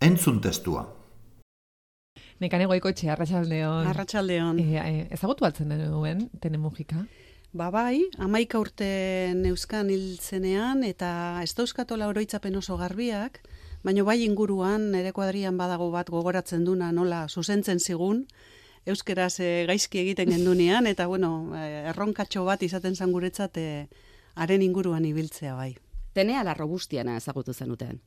Entzun testua. Nekane goikoetxe, arratsaldeon. Arratsaldeon. E, e, ezagutu altzen duen, tene mugika? Ba bai, amaika urte neuzkan hil zenean, eta ez dauzkatola oroitzapen oso garbiak, baina bai inguruan, nire kuadrian badago bat gogoratzen duna, nola, zuzentzen zigun, euskeraz e, gaizki egiten gendunean, eta bueno, erronkatxo bat izaten zanguretzat, e, haren inguruan ibiltzea bai. Tenea la robustiana ezagutu zenuten.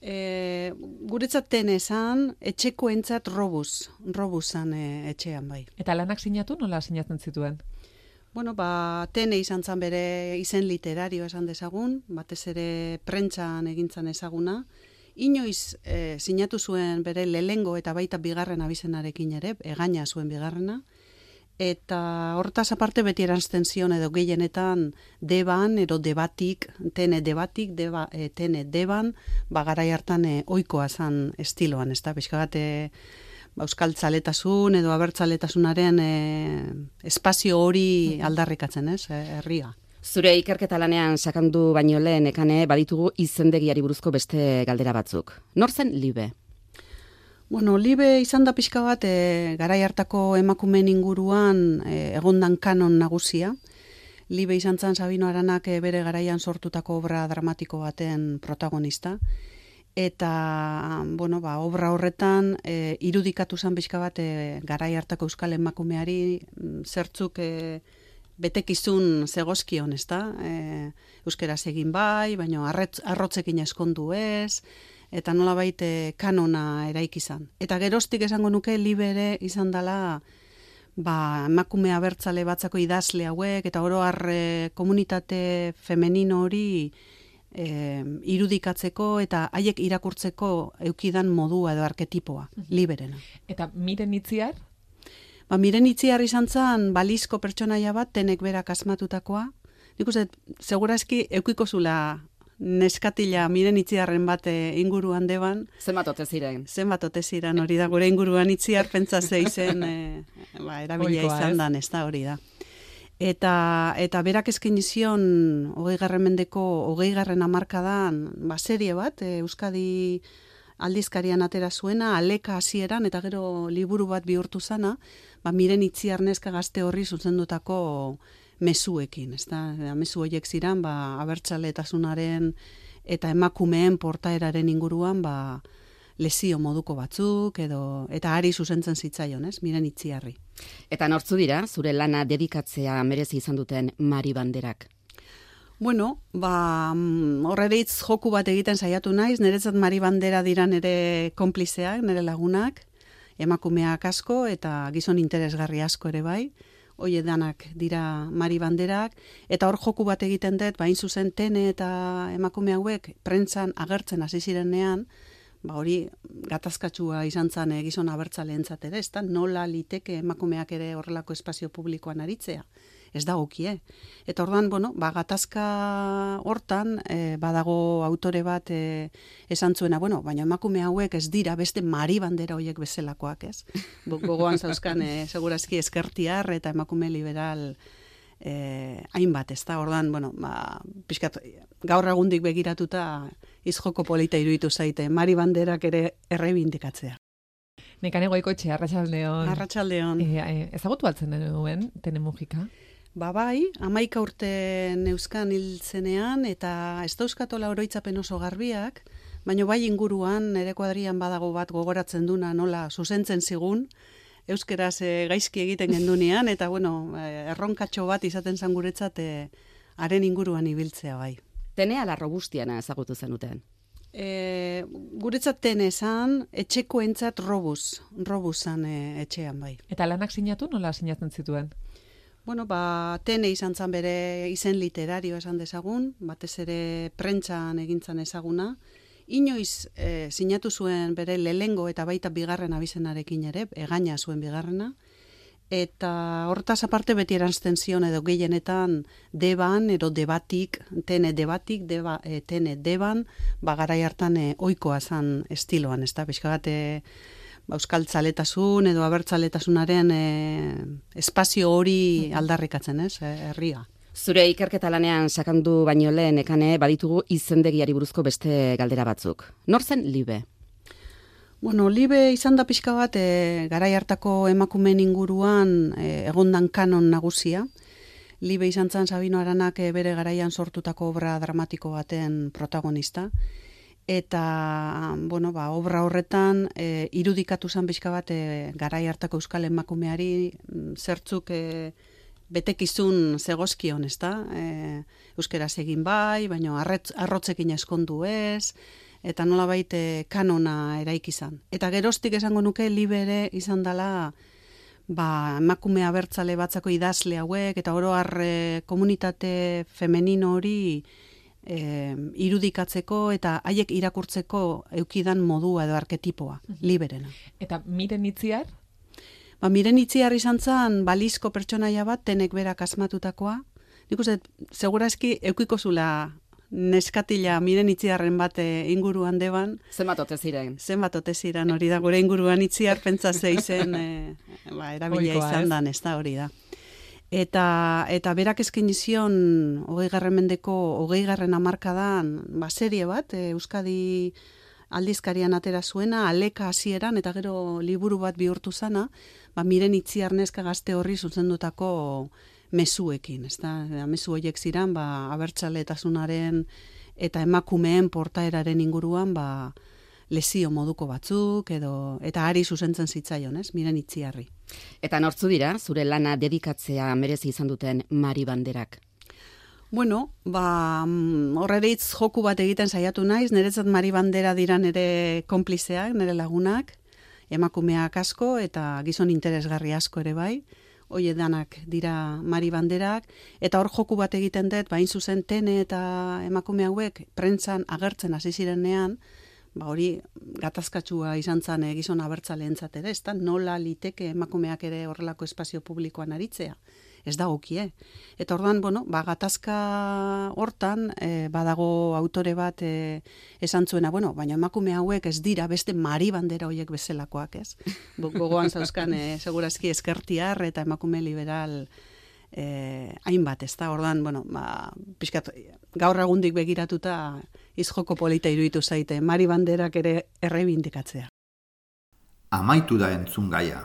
E, guretzat esan, etxeko entzat robuz, robuzan e, etxean bai. Eta lanak sinatu nola sinatzen zituen? Bueno, ba, tene izan zan bere izen literario esan dezagun, batez ere prentzan egintzan ezaguna. Inoiz e, sinatu zuen bere lelengo eta baita bigarren abizenarekin ere, egaina zuen bigarrena eta hortaz aparte beti erantzten zion edo gehienetan deban, edo debatik, tene debatik, deba, e, tene deban, ba, garai hartan e, oikoa zan estiloan, ez da, bizkagate ba, euskal txaletasun edo abertzaletasunaren e, espazio hori aldarrikatzen, ez, e, herria. Zure ikerketa lanean sakandu baino lehen ekane baditugu izendegiari buruzko beste galdera batzuk. Nor zen libe? Bueno, libe izan da pixka bat, e, garai hartako emakumeen inguruan e, egondan kanon nagusia. Libe izan zan Sabino Aranak e, bere garaian sortutako obra dramatiko baten protagonista. Eta, bueno, ba, obra horretan e, irudikatu zan pixka bat e, garai hartako euskal emakumeari mm, zertzuk e, betekizun zegozkion, ez da? E, euskeraz egin bai, baina arrotzekin eskondu ez, eta nola baite kanona eraik izan. Eta gerostik esango nuke libere izan dela ba, emakume abertzale batzako idazle hauek, eta oro arre komunitate femenino hori e, irudikatzeko eta haiek irakurtzeko eukidan modua edo arketipoa, liberena. Eta miren itziar? Ba, miren itziar izan zan balizko pertsonaia bat, tenek berak asmatutakoa, Nik uste, segurazki eukiko zula neskatila miren itziarren bat eh, inguruan deban. Zenbat ote ziren? Zenbat ote ziren hori da, gure inguruan itziar pentsa zeizen, e, ba, erabila izan dan, ez da hori da. Eta, eta berak eskin izion, hogei garren mendeko, hogei garren amarkadan, ba, serie bat, e, Euskadi aldizkarian atera zuena, aleka hasieran eta gero liburu bat bihurtu zana, ba, miren itziar neska gazte horri zuzendutako mezuekin, ez da? Mezu horiek ziren, ba, abertxaletasunaren eta emakumeen portaeraren inguruan, ba, lesio moduko batzuk, edo, eta ari zuzentzen zitzaion, ez? Miren itziarri. Eta nortzu dira, zure lana dedikatzea merezi izan duten Mari Banderak? Bueno, ba, mm, horreritz joku bat egiten saiatu naiz, niretzat Mari Bandera dira nire konplizeak, nire lagunak, emakumeak asko eta gizon interesgarri asko ere bai hoi danak dira mari banderak, eta hor joku bat egiten dut, bain zuzen tene eta emakume hauek prentzan agertzen hasi zirenean, ba hori gatazkatsua izan zan eh, gizon abertzale ere, ez nola liteke emakumeak ere horrelako espazio publikoan aritzea ez da okie. Eta orduan, bueno, ba, gatazka hortan, e, badago autore bat e, esan zuena, bueno, baina emakume hauek ez dira beste mari bandera hoiek bezelakoak, ez? Gogoan zauzkan, e, segurazki eskertiar eta emakume liberal e, hainbat, ez da? Orduan, bueno, ba, pixkat, gaur egundik begiratuta izjoko polita iruditu zaite, mari banderak ere errebindikatzea. Nekane goikoetxe, arratsaldeon. Arratsaldeon. E, e, ezagutu altzen denuen, tene mugika? Ba bai, amaika urte neuzkan hil zenean, eta ez dauzkatola oroitzapen oso garbiak, baina bai inguruan nere kuadrian badago bat gogoratzen duna nola zuzentzen zigun, euskeraz e, gaizki egiten gendunean, eta bueno, e, erronkatxo bat izaten zan guretzat e, haren inguruan ibiltzea bai. Tenea la robustiana ezagutu zenuten. E, guretzat ten esan, etxekoentzat robuz, robuzan e, etxean bai. Eta lanak sinatu nola sinatzen zituen? Bueno, ba, tene izan zan bere izen literario esan dezagun, batez ere prentxan egintzan ezaguna. Inoiz e, sinatu zuen bere lelengo eta baita bigarren abizenarekin ere, egaina zuen bigarrena. Eta hortaz aparte beti erantzten zion edo gehienetan deban, edo debatik, tene debatik, deba, e, tene deban, ba garai hartan e, oikoa zan estiloan, ez da, bizkagate ba, euskal tzaletasun edo abertzaletasunaren e, espazio hori aldarrikatzen, ez, e, herria. Zure ikerketa lanean sakandu baino lehen ekane baditugu izendegiari buruzko beste galdera batzuk. Nor zen libe? Bueno, libe izan da pixka bat e, garai hartako emakumeen inguruan e, egondan kanon nagusia. Libe izan zan Sabino Aranak e, bere garaian sortutako obra dramatiko baten protagonista. Eta, bueno, ba, obra horretan e, irudikatu zan pixka bat e, garai hartako euskal emakumeari mm, zertzuk e, betekizun zegozkion, ez da? E, euskeraz egin bai, baina arrotzekin eskondu ez, eta nola baite kanona eraiki izan. Eta gerostik esango nuke libere izan dela ba, emakume abertzale batzako idazle hauek, eta oro arre komunitate femenino hori e, irudikatzeko eta haiek irakurtzeko eukidan modua edo arketipoa, liberena. Eta miren itziar? Ba, miren itziar izan zan balizko pertsonaia bat, tenek berak asmatutakoa. Nik uste, segurazki eukiko zula neskatila miren itziarren bat inguruan deban. Zenbat ote ziren? Zenbat ote ziren hori da, gure inguruan itziar pentsa zeizen e, ba, erabilia izan ez? dan, ez da hori da. Eta, eta berak eskaini zion hogei garren mendeko hogei garren amarkadan ba, serie bat, e, Euskadi aldizkarian atera zuena, aleka hasieran eta gero liburu bat bihurtu zana, ba, miren itziar neska gazte horri zuzendutako mezuekin, ez da? Mezu horiek ziren, ba, abertxaletasunaren eta emakumeen portaeraren inguruan, ba, lesio moduko batzuk, edo, eta ari zuzentzen zitzaion, ez? Miren itziarri. Eta nortzu dira, zure lana dedikatzea merezi izan duten Mari Banderak? Bueno, ba, mm, horreritz joku bat egiten saiatu naiz, niretzat Mari Bandera dira nire konplizeak, nire lagunak, emakumeak asko eta gizon interesgarri asko ere bai, hoie danak dira Mari Banderak, eta hor joku bat egiten dut, bain zuzen tene eta emakume hauek prentzan agertzen hasi zirenean, ba hori gatazkatsua izan zan eh, gizon abertzaleentzat ere, ez da nola liteke emakumeak ere horrelako espazio publikoan aritzea ez da okie. Eta orduan, bueno, ba, gatazka hortan, e, badago autore bat e, esan zuena, bueno, baina emakume hauek ez dira beste mari bandera hoiek bezelakoak, ez? Gogoan zauzkan, e, segurazki eskertiar eta emakume liberal e, hainbat, ez da? Orduan, bueno, ba, pixkat, gaur egundik begiratuta izjoko polita iruditu zaite, mari banderak ere errebindikatzea. Amaitu da entzun gaia.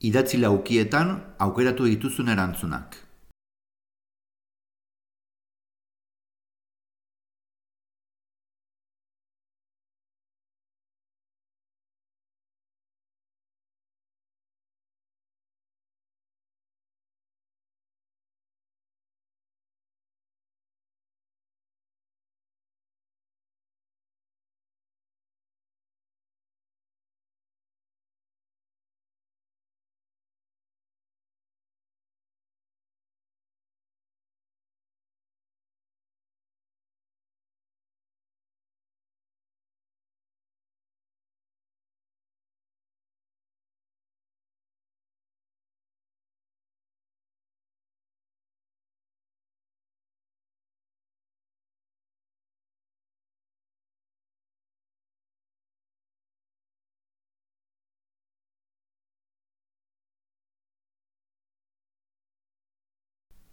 Idatzi laukietan aukeratu dituzun erantzunak.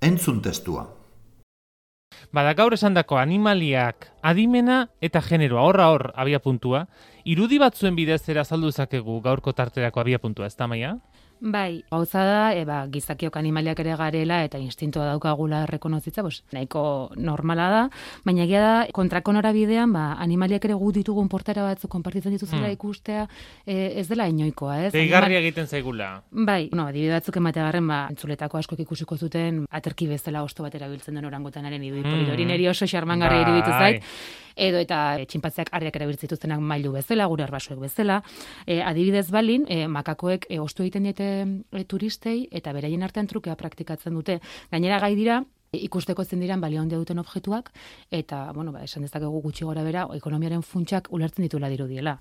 Entzun testua. Bada gaur esandako animaliak adimena eta generoa horra hor abia puntua. Irudi batzuen bidez era azaldu dezakegu gaurko tarterako abia puntua, ez da maia? Bai, gauza da, e, ba, gizakiok animaliak ere garela eta instintoa daukagula rekonozitza, bos, nahiko normala da, baina egia da, kontrako norabidean, ba, animaliak ere gu ditugun portera batzu konpartitzen dituzela Hmm. ikustea, e, ez dela inoikoa, ez? Deigarria Animal- egiten zaigula. Bai, no, adibide batzuk emategarren, ba, entzuletako askok ikusiko zuten, aterki bezala osto bat erabiltzen den orangotanaren idui Mm. mm. hori niri oso xarmangarri Bai. iruditu zait, edo eta e, txinpatzeak harriak erabiltzen dituztenak mailu bezala, gure arbasuek bezala. E, adibidez balin, e, makakoek e, ostu egiten diete e, turistei eta beraien artean trukea praktikatzen dute. Gainera gai dira, ikusteko zen diran balio handia duten objektuak, eta, bueno, ba, esan dezakegu gutxi gora bera, ekonomiaren funtsak ulertzen dituela dirudiela.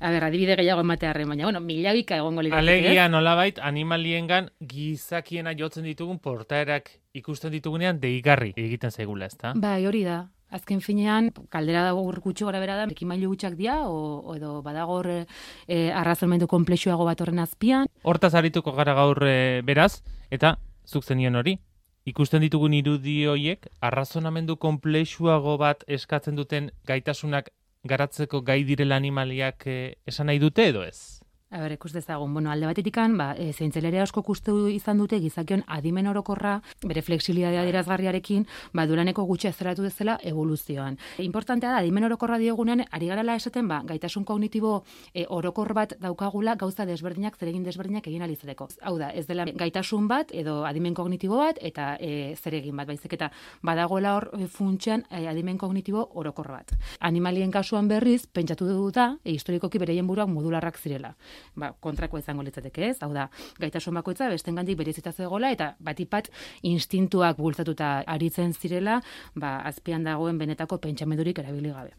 A ber, adibide gehiago ematearren, baina, bueno, milabika egongo lirateke? Alegia nolabait animaliengan gizakiena jotzen ditugun portaerak ikusten ditugunean deigarri egiten zaigula, ezta? Bai, hori da. Azken finean, kaldera dago gutxi gora bera da, ekimailu gutxak dira, o, o edo badago e, arrazonamendu komplexuago bat horren azpian. Hortaz arituko gara gaur e, beraz, eta zuk zenion hori. Ikusten ditugun irudi hoiek arrazonamendu konplexuago bat eskatzen duten gaitasunak garatzeko gai direla animaliak e, esan nahi dute edo ez? A ber, ikus dezagun, bueno, alde batetikan, ba, e, zeintzelere asko kustu izan dute gizakion adimen orokorra, bere flexibilidadea adierazgarriarekin, ba, duraneko gutxi azeratu dezela evoluzioan. Importantea da, adimen orokorra diogunean, ari garala esaten, ba, gaitasun kognitibo e, orokor bat daukagula gauza desberdinak, zeregin desberdinak egin alizateko. Hau da, ez dela gaitasun bat, edo adimen kognitibo bat, eta e, zeregin bat, baizik eta badagoela hor e, funtsean e, adimen kognitibo orokor bat. Animalien kasuan berriz, pentsatu da, e, historikoki bereien buruak modularrak zirela ba, kontrakoa izango litzateke ez, hau da, gaitasun bakoitza bestengandik berezita zegoela eta batipat instintuak bultzatuta aritzen zirela, ba, azpian dagoen benetako pentsamendurik erabili gabe.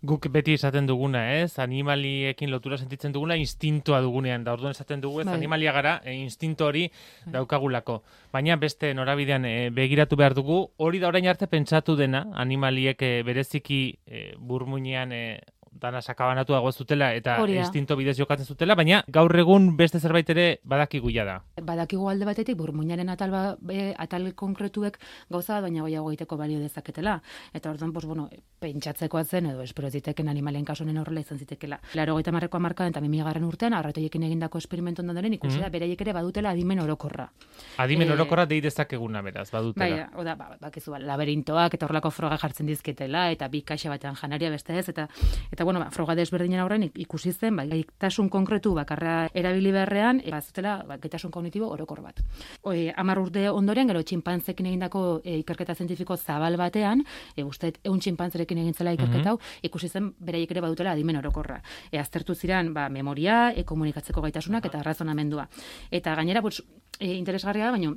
Guk beti esaten duguna, ez? Animaliekin lotura sentitzen duguna instintoa dugunean. Da orduan esaten dugu, ez? Bai. Animalia gara, e, instinto hori daukagulako. Baina beste norabidean e, begiratu behar dugu, hori da orain arte pentsatu dena, animaliek e, bereziki e, burmuinean e, dana sakabanatu dago zutela eta instinto bidez jokatzen zutela, baina gaur egun beste zerbait ere badakigu ja da. Badakigu alde batetik burmuinaren atal, ba, e, atal konkretuek gauza baina gehiago egiteko balio dezaketela. Eta orduan, pues, bueno, pentsatzekoa zen edo espero ziteken animalien kasunen horrela izan zitekela. Laro gaita marreko amarkadan eta mimigarren urtean, arratoiekin egindako esperimentu ondoren ikusi da beraiek ere badutela adimen orokorra. Adimen E, orokorra dei dezakeguna beraz, badutela. Bai, oda, ba, bakizu, ba, laberintoak eta horrelako froga jartzen dizketela, eta bi kaxa batean janaria beste ez, eta, eta bueno, ba, froga desberdinen aurren ik- ikusi zen, ba, gaitasun konkretu bakarra erabili beharrean, e, bazutela, ba, gaitasun kognitibo orokor bat. Oi, amar urte ondoren, gero txinpantzekin egindako e, ikerketa zientifiko zabal batean, e, uste, eun txinpantzerekin egin zela ikerketa hau, ikusi zen beraiek ere badutela adimen orokorra. E, aztertu ziren, ba, memoria, e, komunikatzeko gaitasunak eta razonamendua. Eta gainera, pues, e, interesgarria da, baina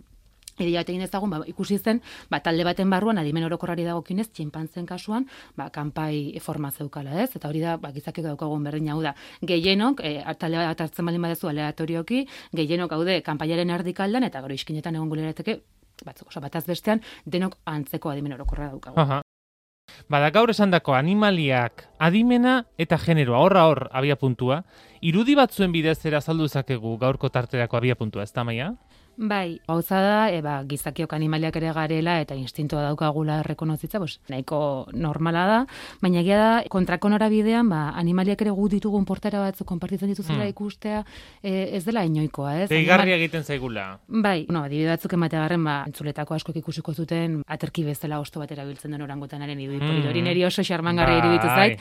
Edia egin ezagun, ba, ikusi zen, ba, talde baten barruan, adimen orokorrari dagokinez, txinpantzen kasuan, ba, kanpai forma zeukala, ez? Eta hori da, ba, gizakik daukagun berdin hau da. Gehienok, e, talde bat hartzen baldin badezu aleatorioki, gehienok gaude kanpaiaren erdikaldan, eta gero iskinetan egon gulerateke, batzuk, oso, bataz bestean, denok antzeko adimen orokorra daukagu. Aha. Bada gaur esandako animaliak adimena eta generoa horra hor abia puntua, irudi batzuen bidez era azaldu dezakegu gaurko tarterako abia puntua, ez da maia? Bai, gauza da, e, ba, gizakiok animaliak ere garela eta instintoa daukagula rekonozitza, bos, nahiko normala da, baina egia da, kontrako norabidean, ba, animaliak ere gu ditugun portera batzu konpartitzen dituzela Hmm. ikustea, e, ez dela inoikoa, ez? Deigarri egiten zaigula. Bai, no, adibide batzuk emategarren, ba, entzuletako askok ikusiko zuten, aterki bezala osto bat erabiltzen den orangotanaren idui Mm. mm. hori oso xarmangarri Bai. iruditu zait,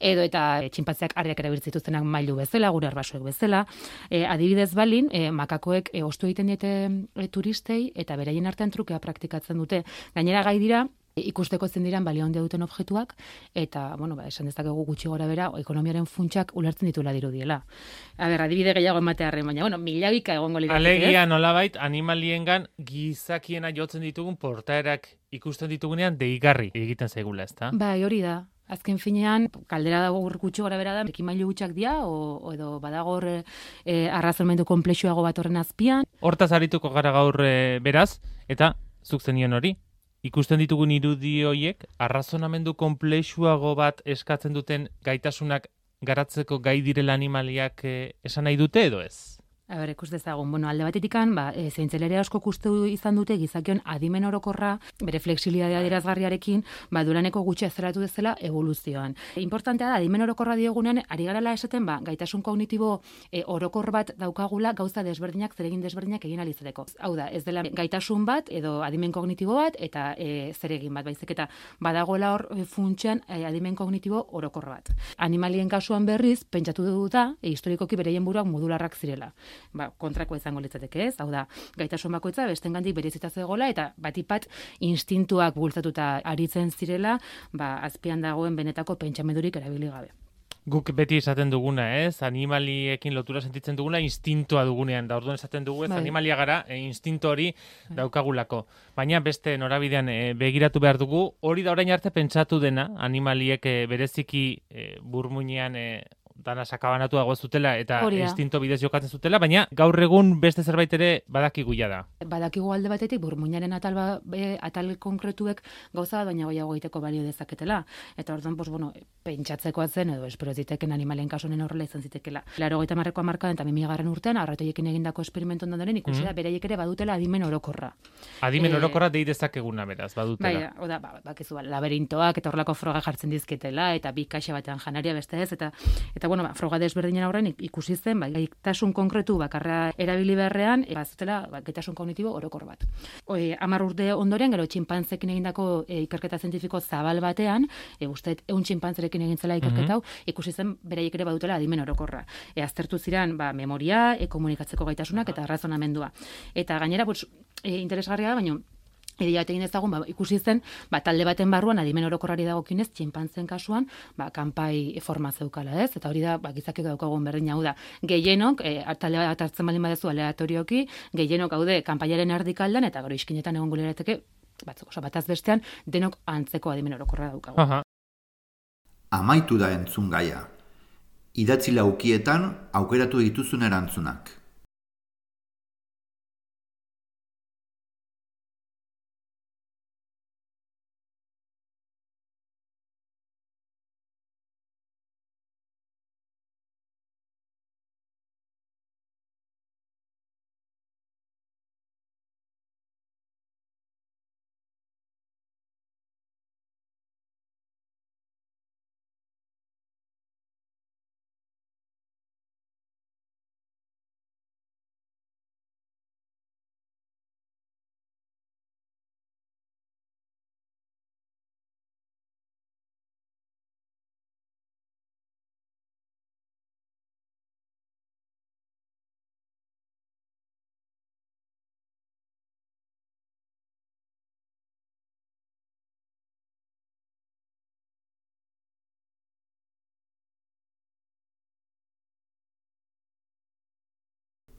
edo eta e, txinpatzeak harriak erabiltzen dituztenak mailu bezala, gure arbasuek bezala. E, adibidez balin, e, makakoek e, ostu egiten diete e, turistei eta beraien artean trukea praktikatzen dute. Gainera gai dira, ikusteko zen diran balio handia duten objektuak, eta, bueno, ba, esan dezakegu gutxi gora bera, ekonomiaren funtsak ulertzen ditula dirudiela. A ber, adibide gehiago ematearren, baina, bueno, milabika egongo lirateke? Alegia nolabait animaliengan gizakiena jotzen ditugun portaerak ikusten ditugunean deigarri egiten zaigula, ezta? Bai, hori da. Azken finean, kaldera dago hor gutxi gora bera da, ekimailu gutxak dira, o, o edo badago hor e, arrazonamendu komplexuago bat horren azpian. Hortaz arituko gara gaur e, beraz, eta zuk zenion hori. Ikusten ditugun irudi hoiek arrazonamendu konplexuago bat eskatzen duten gaitasunak garatzeko gai direla animaliak e, esan nahi dute edo ez? A ber, ikus dezagun, bueno, alde batetikan, ba, e, zeintzeleria asko kustu izan dute gizakion adimen orokorra, bere flexibilidadea dirazgarriarekin, ba, duraneko gutxi azeratu dezela evoluzioan. Importantea da, adimen orokorra diogunean, ari garala esaten, ba, gaitasun kognitibo e, orokor bat daukagula gauza desberdinak, zeregin desberdinak egin alizateko. Hau da, ez dela gaitasun bat, edo adimen kognitibo bat, eta e, zeregin bat, baizik eta badagoela hor e, funtsean e, adimen kognitibo orokor bat. Animalien kasuan berriz, pentsatu dugu da, e, historikoki bereien buruak modularrak zirela ba, kontrako izango litzateke, ez? Hau da, gaitasun bakoitza bestengandik berezita zegoela eta batipat instintuak bultzatuta aritzen zirela, ba, azpian dagoen benetako pentsamendurik erabili gabe. Guk beti esaten duguna, ez? Animaliekin lotura sentitzen duguna instintoa dugunean. Da orduan esaten dugu, ez? Bai. Animalia gara, e, instinto hori daukagulako. Baina beste norabidean e, begiratu behar dugu, hori da orain arte pentsatu dena, animaliek e, bereziki e, burmuinean e, dana sakabanatu dago zutela eta instinto bidez jokatzen zutela, baina gaur egun beste zerbait ere badakigu ja da. Badakigu alde batetik burmuinaren atal ba, e, atal konkretuek gauza baina gehiago egiteko balio dezaketela. Eta orduan, pues, bueno, pentsatzekoa zen edo espero ziteken animalen kasunen horrela izan zitekela. Laro gaita marreko amarkadan eta mimigarren urtean, arratoiekin egindako esperimentu ondoren ikusi da, beraiek ere badutela adimen orokorra. Adimen Eh, orokorra dei dezakeguna beraz, Bai, badutela. oda, ba, bakizu, ba, laberintoak eta horrelako froga jartzen dizketela, eta bi kaxa batean janaria beste ez, eta, eta bueno, ba, froga desberdinen aurren ik- ikusi zen, ba, gaitasun konkretu bakarra erabili beharrean, e, bazutela ba, gaitasun kognitibo orokor bat. Oe, amar urte ondoren, gero txinpantzekin egindako e, ikerketa zientifiko zabal batean, e, uste, eun txinpantzerekin egin zela ikerketa hau, ikusi zen beraiek ere badutela adimen orokorra. E, aztertu ziren, ba, memoria, e, komunikatzeko gaitasunak eta razonamendua. Eta gainera, pues, e, interesgarria da, baina Bat egin ezagun, ba, ikusi zen, ba, talde baten barruan, adimen orokorrari dagokinez, txinpantzen kasuan, ba, kanpai forma zeukala, ez? Eta hori da, ba, gizakik daukagun berdin hau da. Gehienok, e, talde bat hartzen baldin badezu aleatorioki, gehienok haude kanpaiaren erdikaldan, eta gero iskinetan egon gulerateke, batzuk, oso, bataz bestean, denok antzeko adimen orokorra daukagu. Aha. Amaitu da entzun gaia. Idatzi laukietan aukeratu dituzun erantzunak.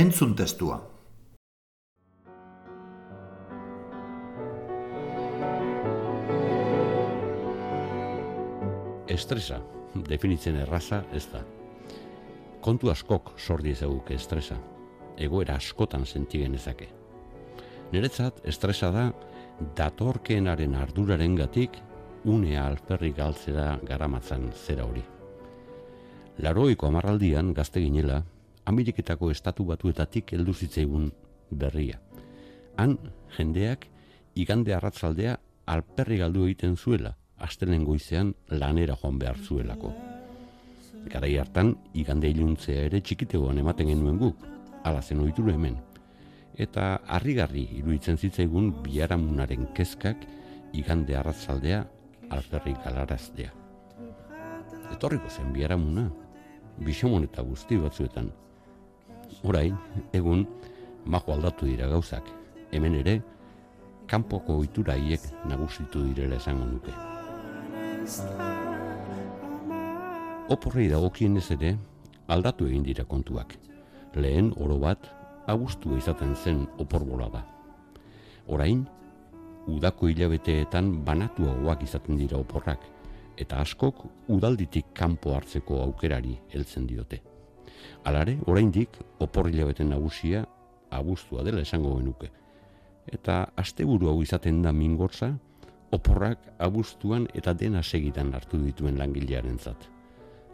Entzun testua. Estresa, definitzen erraza ez da. Kontu askok sordi ezaguke estresa, egoera askotan senti genezake. Niretzat, estresa da, datorkeenaren arduraren gatik, unea alperrik galtzera garamatzan zera hori. Laroiko amarraldian gazte ginela, Ameriketako estatu batuetatik heldu zitzaigun berria. Han, jendeak, igande arratzaldea alperri galdu egiten zuela, astelen goizean lanera joan behar zuelako. Garai hartan, igande iluntzea ere txikitegoan ematen genuen guk, ala zen ohitura hemen. Eta harrigarri iruditzen zitzaigun biharamunaren kezkak igande arratzaldea alferrik galaraztea. Etorriko zen biharamuna, bisomon eta guzti batzuetan. Orain, egun, majo aldatu dira gauzak. Hemen ere, kanpoko ohitura haiek nagusitu direla esango nuke. Oporrei dagokienez ere, aldatu egin dira kontuak. Lehen oro bat, abustua izaten zen oporbola da. Orain, udako hilabeteetan banatuagoak izaten dira oporrak, eta askok udalditik kanpo hartzeko aukerari heltzen diote. Alare, oraindik opor hilabete nagusia abustua dela esango genuke. Eta asteburu hau izaten da mingortza, oporrak abuztuan eta dena segitan hartu dituen langilearen zat.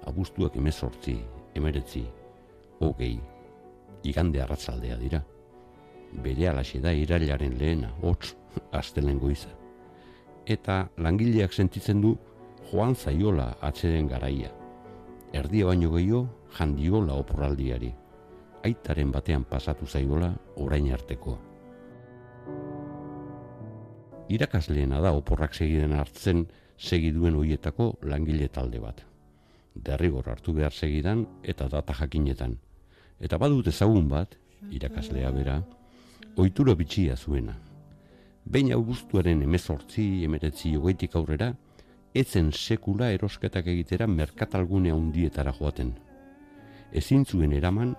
Abuztuak emezortzi, emeretzi, hogei, igande arratzaldea dira. Bere alaxe da irailaren lehena, hotz, astelen goiza. Eta langileak sentitzen du joan zaiola atzeden garaia. Erdia baino gehiago jandiola oporraldiari. Aitaren batean pasatu zaiola orain artekoa. Irakasleena da oporrak segiden hartzen segiduen hoietako langile talde bat. Derrigor hartu behar segidan eta data jakinetan. Eta badut ezagun bat, irakaslea bera, ohitura bitxia zuena. Behin augustuaren emezortzi, emeretzi jogeitik aurrera, etzen sekula erosketak egitera merkatalgune handietara joaten. Ezin zuen eraman,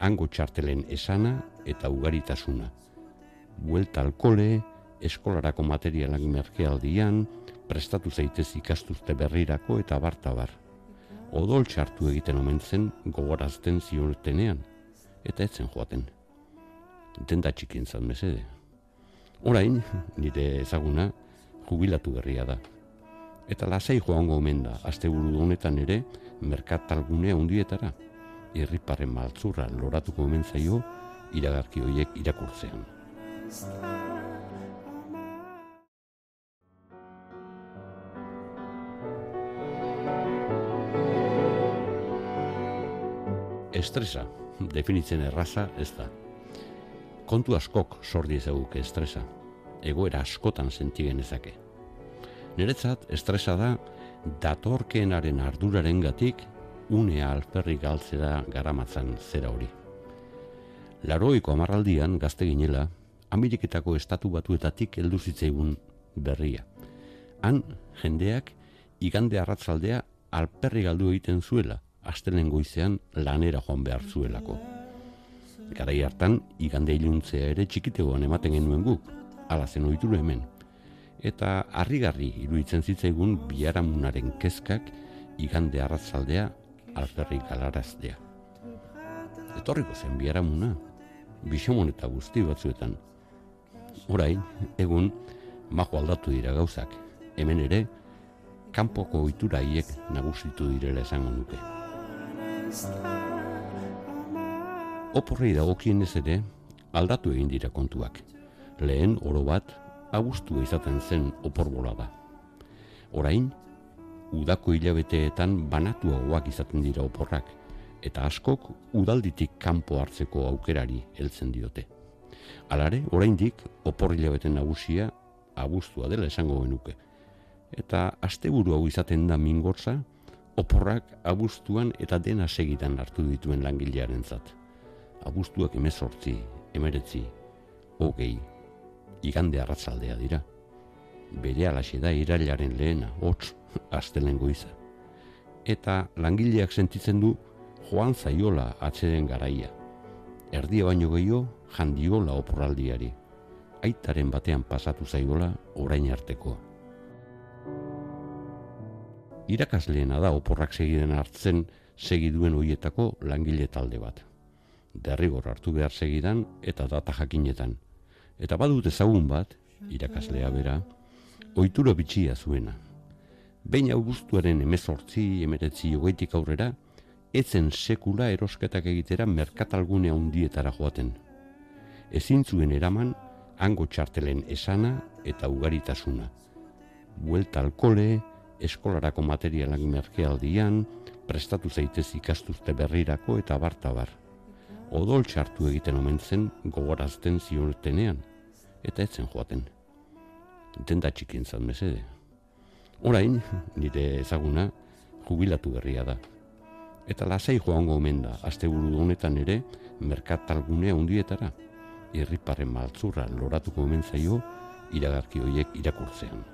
hango txartelen esana eta ugaritasuna. Buelta alkole, eskolarako materialak merkealdian, prestatu zaitez ikastuzte berrirako eta bartabar. Odol txartu egiten omen zen gogorazten zionetenean, eta etzen joaten. Denda txikin zan mesede. Orain, nire ezaguna, jubilatu berria da. Eta lasai joango omen da, asteburu honetan ere, merkatalgune handietara. Irriparren maltzurra loratuko omen zaio, iragarki horiek irakurtzean. Estresa, definitzen erraza ez da. Kontu askok sordi ezaguke estresa, egoera askotan senti genezake. Niretzat, estresa da, datorkeenaren arduraren gatik, unea alferri galtzera garamatzan zera hori. Laroiko amarraldian gazte ginela, Ameriketako estatu batuetatik heldu zitzaigun berria. Han, jendeak, igande arratzaldea alperri galdu egiten zuela, astelen goizean lanera joan behar zuelako. Garai hartan, igande iluntzea ere txikitegoan ematen genuen guk, ala zen ohitura hemen. Eta harrigarri iruditzen zitzaigun biharamunaren kezkak igande arratzaldea alferri galaraztea. Etorriko zen biharamuna, bisomon eta guzti batzuetan. Orain, egun, majo aldatu dira gauzak, hemen ere, kanpoko ohitura haiek nagusitu direla esango nuke. Oporrei dagokienez ere, aldatu egin dira kontuak. Lehen oro bat, abustua izaten zen oporbola da. Orain, udako hilabeteetan banatuagoak izaten dira oporrak, eta askok udalditik kanpo hartzeko aukerari heltzen diote. Alare, oraindik opor hilabete nagusia abustua dela esango genuke. Eta asteburu hau izaten da mingortza, oporrak abuztuan eta dena segitan hartu dituen langilearen zat. Abuztuak emezortzi, emeretzi, hogei, igande arratzaldea dira. Bere alaxe da irailaren lehena, hotz, astelen goiza. Eta langileak sentitzen du joan zaiola atzeden garaia. Erdia baino gehiago jandiola oporraldiari. Aitaren batean pasatu zaiola orain artekoa. Irakasleena da oporrak segiden hartzen segiduen hoietako langile talde bat. Derrigor hartu behar segidan eta data jakinetan. Eta badut ezagun bat, irakaslea bera, ohitura bitxia zuena. Behin augustuaren emezortzi, emeretzi jogeitik aurrera, etzen sekula erosketak egitera merkatalgune handietara joaten. Ezin zuen eraman, hango txartelen esana eta ugaritasuna. Buelta alkole, eskolarako materialak merkealdian, prestatu zaitez ikastuzte berrirako eta bartabar. Odol txartu egiten omen zen gogorazten zionetenean, eta etzen joaten. Denda txikin zan mesede. Orain, nire ezaguna, jubilatu berria da. Eta lasai joango omen da, asteburu honetan ere, merkatalgunea hundietara. Irriparren maltzurra loratuko omen zaio, iragarki horiek irakurtzean.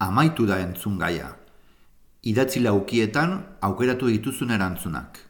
Amaitu da entzun gaia. Idatzi laukietan aukeratu dituzun erantzunak.